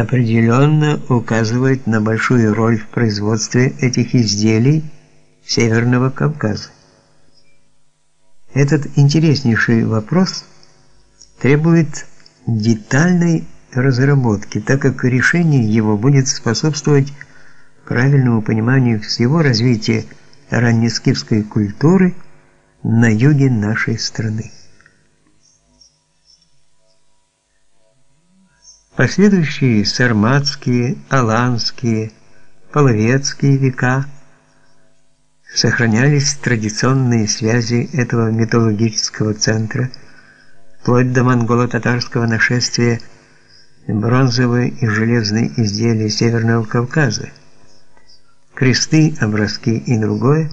определенно указывает на большую роль в производстве этих изделий Северного Кавказа. Этот интереснейший вопрос требует детальной разработки, так как решение его будет способствовать правильному пониманию всего развития раннескифской культуры на юге нашей страны. Последующие сарматские, аланские, половецкие века сохранялись традиционные связи этого металлургического центра вплоть до монголо-татарского нашествия бронзовые и железные изделия Северного Кавказа. Кресты, образки и другое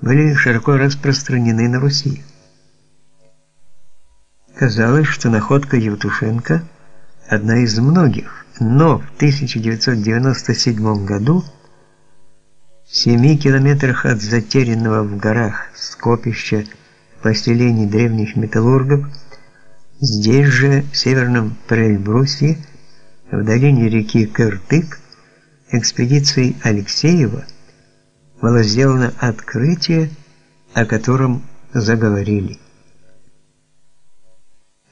были широко распространены на Руси. Казалось, что находка Евтушенко – одна из многих, но в 1997 году в 7 километрах от затерянного в горах скопища поселений древних металлургов, здесь же, в северном Прельбрусе, в долине реки Кыртык, экспедицией Алексеева было сделано открытие, о котором заговорили.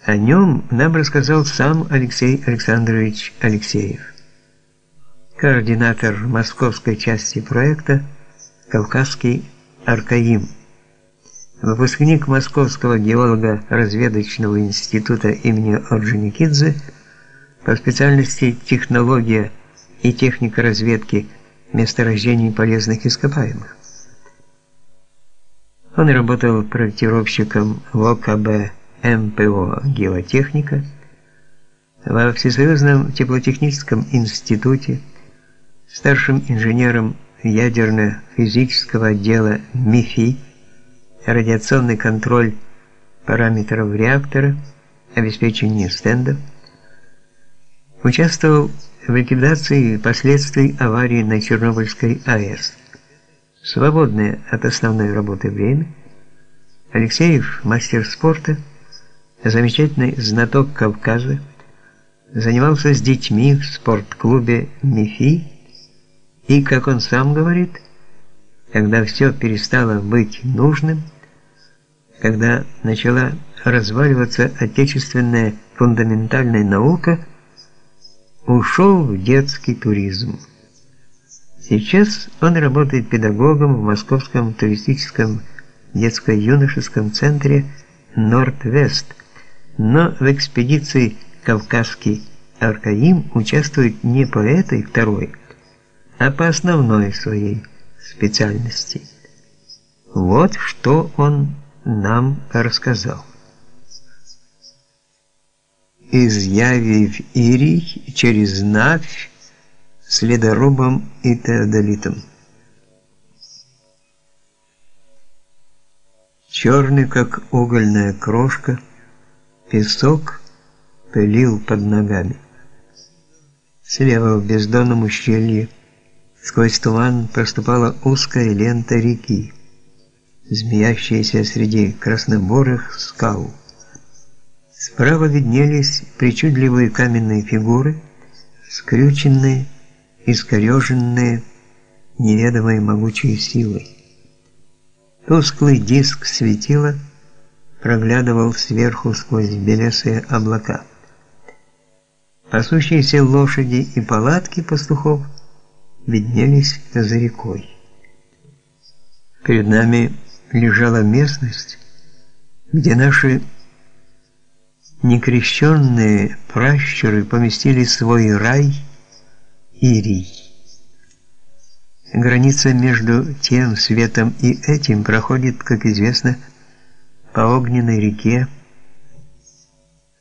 О нем нам рассказал сам Алексей Александрович Алексеев, координатор московской части проекта «Кавказский Аркаим», выпускник Московского геолого-разведочного института имени Орджоникидзе по специальности технология и техника разведки месторождений полезных ископаемых. Он работал проектировщиком в ОКБ МПО «Геотехника», во Всесоюзном теплотехническом институте, старшим инженером ядерно-физического отдела МИФИ, радиационный контроль параметров реактора, обеспечение стендов, участвовал в ликвидации последствий аварии на Чернобыльской АЭС. Свободное от основной работы время, Алексеев, мастер спорта, замечательный знаток Кавказа, занимался с детьми в спортклубе МИФИ, и, как он сам говорит, когда все перестало быть нужным, когда начала разваливаться отечественная фундаментальная наука, ушел в детский туризм. Сейчас он работает педагогом в Московском туристическом детско-юношеском центре «Норд-Вест», но в экспедиции «Кавказский Аркаим» участвует не по этой второй, а по основной своей специальности. Вот что он нам рассказал. Из Яви в Ирий через Навь с ледорубом и теодолитом. Черный, как угольная крошка, Песок пылил под ногами. Слева в бездонном ущелье сквозь туман проступала узкая лента реки, змеящаяся среди красноборых скал. Справа виднелись причудливые каменные фигуры, скрюченные, искореженные неведомой могучей силой. Тусклый диск светила – проглядывал сверху сквозь белесые облака. Пасущиеся лошади и палатки пастухов виднелись за рекой. Перед нами лежала местность, где наши некрещенные пращуры поместили свой рай Ирий. Граница между тем светом и этим проходит, как известно, по огненной реке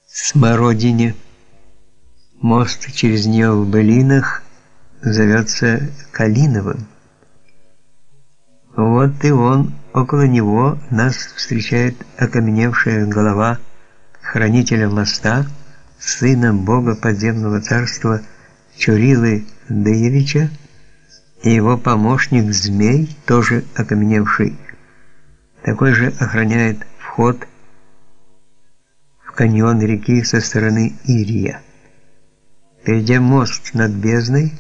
Смородине. Мост через нее в Былинах зовется Калиновым. Вот и он, около него нас встречает окаменевшая голова хранителя моста, сына бога подземного царства Чурилы Даевича, и его помощник Змей, тоже окаменевший, такой же охраняет вход в каньон реки со стороны Ирия. Перейдя мост над бездной,